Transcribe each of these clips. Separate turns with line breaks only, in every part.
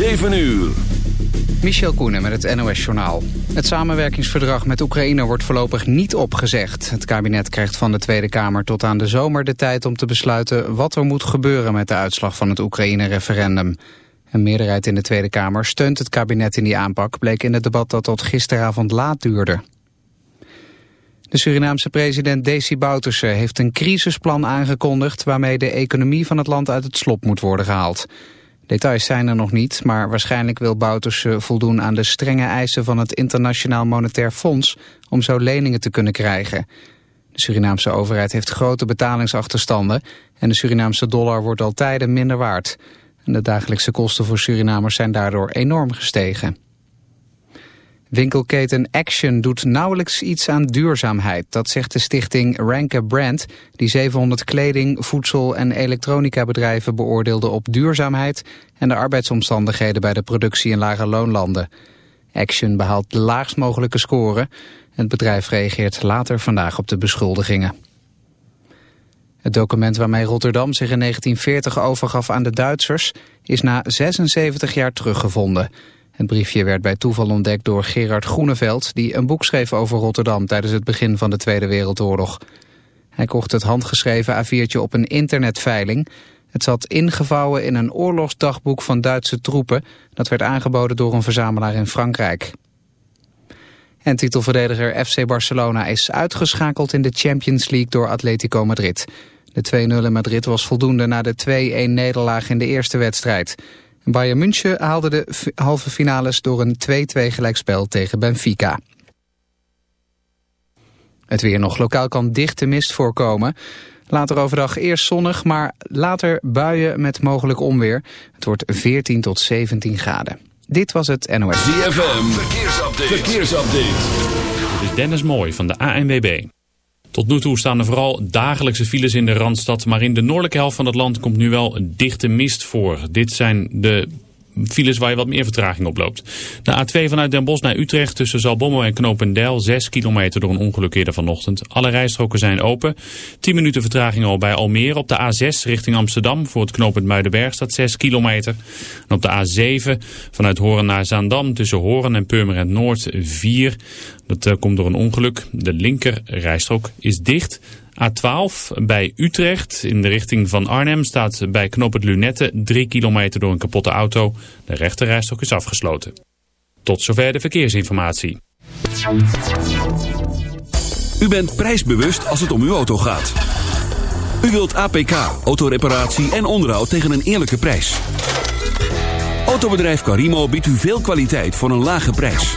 7 uur.
Michel Koenen met het NOS-journaal. Het samenwerkingsverdrag met Oekraïne wordt voorlopig niet opgezegd. Het kabinet krijgt van de Tweede Kamer tot aan de zomer de tijd om te besluiten... wat er moet gebeuren met de uitslag van het Oekraïne-referendum. Een meerderheid in de Tweede Kamer steunt het kabinet in die aanpak... bleek in het debat dat tot gisteravond laat duurde. De Surinaamse president Desi Bouterse heeft een crisisplan aangekondigd... waarmee de economie van het land uit het slop moet worden gehaald... Details zijn er nog niet, maar waarschijnlijk wil Bouters eh, voldoen aan de strenge eisen van het Internationaal Monetair Fonds om zo leningen te kunnen krijgen. De Surinaamse overheid heeft grote betalingsachterstanden en de Surinaamse dollar wordt al tijden minder waard. En de dagelijkse kosten voor Surinamers zijn daardoor enorm gestegen. Winkelketen Action doet nauwelijks iets aan duurzaamheid. Dat zegt de stichting Ranker Brand, die 700 kleding, voedsel en elektronicabedrijven beoordeelde op duurzaamheid en de arbeidsomstandigheden bij de productie in lage loonlanden. Action behaalt de laagst mogelijke score. Het bedrijf reageert later vandaag op de beschuldigingen. Het document waarmee Rotterdam zich in 1940 overgaf aan de Duitsers is na 76 jaar teruggevonden. Het briefje werd bij toeval ontdekt door Gerard Groeneveld... die een boek schreef over Rotterdam tijdens het begin van de Tweede Wereldoorlog. Hij kocht het handgeschreven A4'tje op een internetveiling. Het zat ingevouwen in een oorlogsdagboek van Duitse troepen... dat werd aangeboden door een verzamelaar in Frankrijk. En titelverdediger FC Barcelona is uitgeschakeld in de Champions League door Atletico Madrid. De 2-0 in Madrid was voldoende na de 2-1 nederlaag in de eerste wedstrijd. Bayern München haalde de halve finales door een 2-2 gelijkspel tegen Benfica. Het weer nog lokaal kan dichte mist voorkomen. Later overdag eerst zonnig, maar later buien met mogelijk onweer. Het wordt 14 tot 17 graden. Dit was het NOS.
DFM. verkeersupdate. verkeersupdate.
Dit is Dennis Mooij van de ANWB. Tot nu toe staan er vooral dagelijkse files in de Randstad. Maar in de noordelijke helft van het land komt nu wel een dichte mist voor. Dit zijn de files waar je wat meer vertraging op loopt. De A2 vanuit Den Bosch naar Utrecht tussen Zalbommel en Knopendijl. 6 kilometer door een ongeluk eerder vanochtend. Alle rijstroken zijn open. 10 minuten vertraging al bij Almere. Op de A6 richting Amsterdam voor het knooppunt Muidenberg staat 6 kilometer. En op de A7 vanuit Horen naar Zaandam tussen Horen en Purmerend Noord 4. Dat eh, komt door een ongeluk. De linker rijstrook is dicht. A12 bij Utrecht in de richting van Arnhem staat bij Knoop het Lunette 3 kilometer door een kapotte auto. De rechterrijstok is afgesloten. Tot zover de verkeersinformatie.
U bent prijsbewust als het om uw auto gaat. U wilt APK, autoreparatie en onderhoud tegen een eerlijke prijs. Autobedrijf Carimo biedt u veel kwaliteit voor een lage prijs.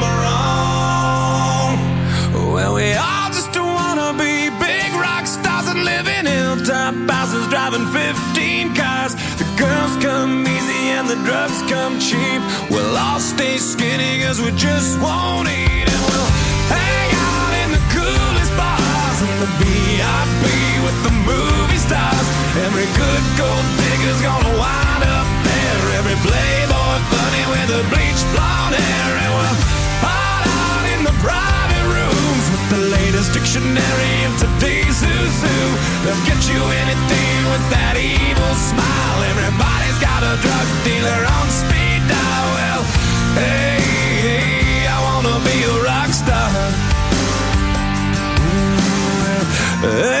driving 15 cars. The girls come easy and the drugs come cheap. We'll all stay skinny cause we just won't eat. And we'll hang out in the coolest bars and the VIP with the movie stars. Every good gold digger's gonna wind up there. Every playboy bunny with the bleach blonde hair. And we'll hide out in the private rooms with the latest dictionary of today's who's who. They'll get you in drug dealer on speed dial. Well, hey, hey, I wanna be a rock star.
Ooh, well, hey.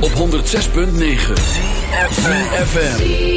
op 106.9 FM.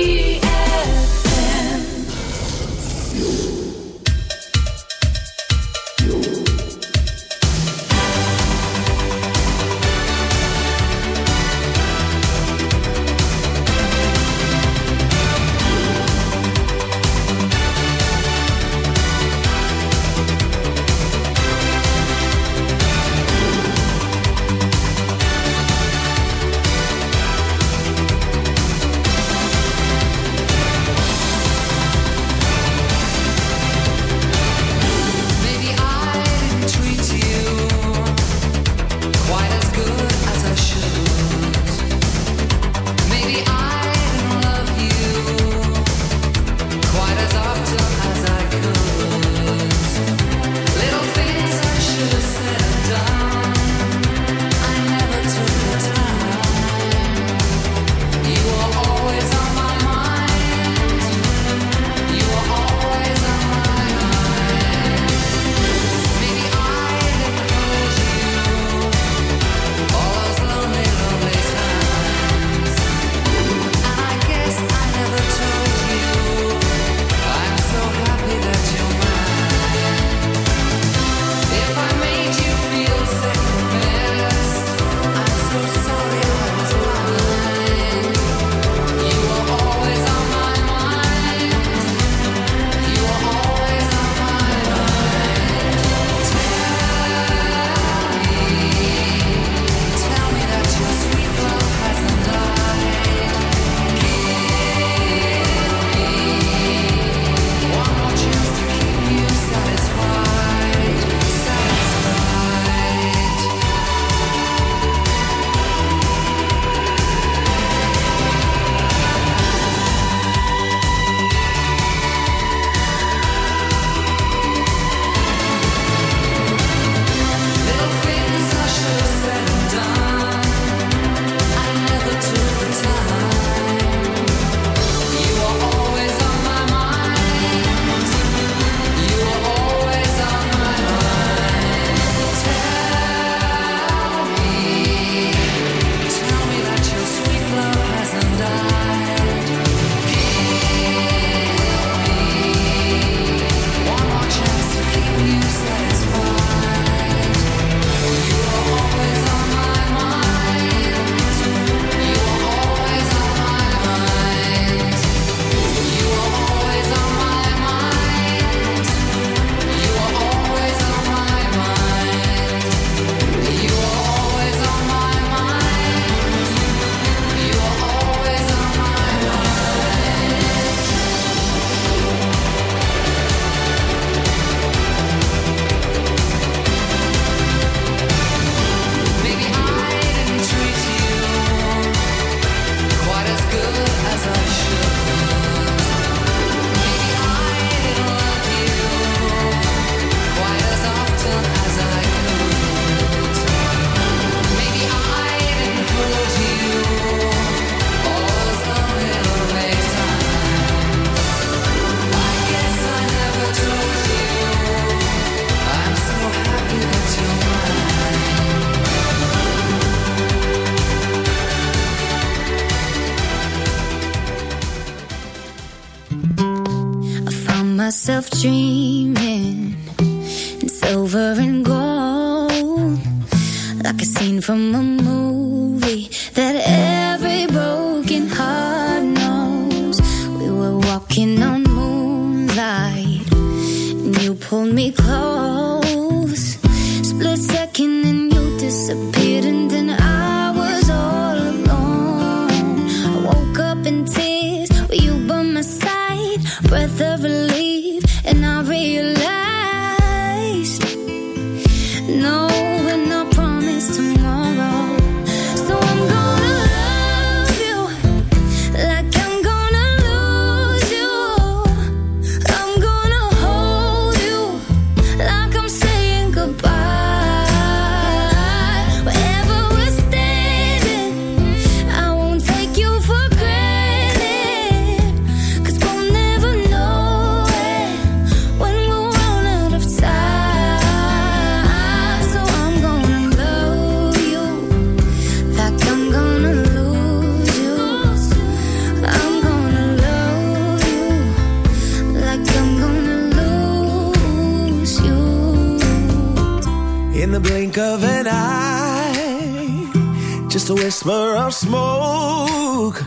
smell of
smoke,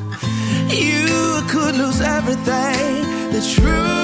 you could lose everything. The truth.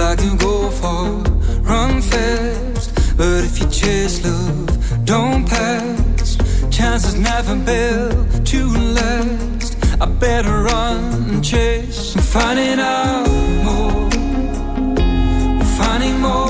like to go far, run fast. But if you chase love, don't pass. Chances never built to last. I better run and chase. I'm finding out more. I'm finding more.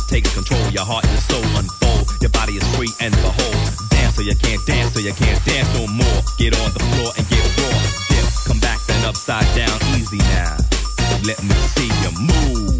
music takes control, your heart and soul unfold. Your body is free and behold. Dance so you can't dance, so you can't dance no more. Get on the floor and get raw. Dip, come back and upside down, easy now. Let me see you move.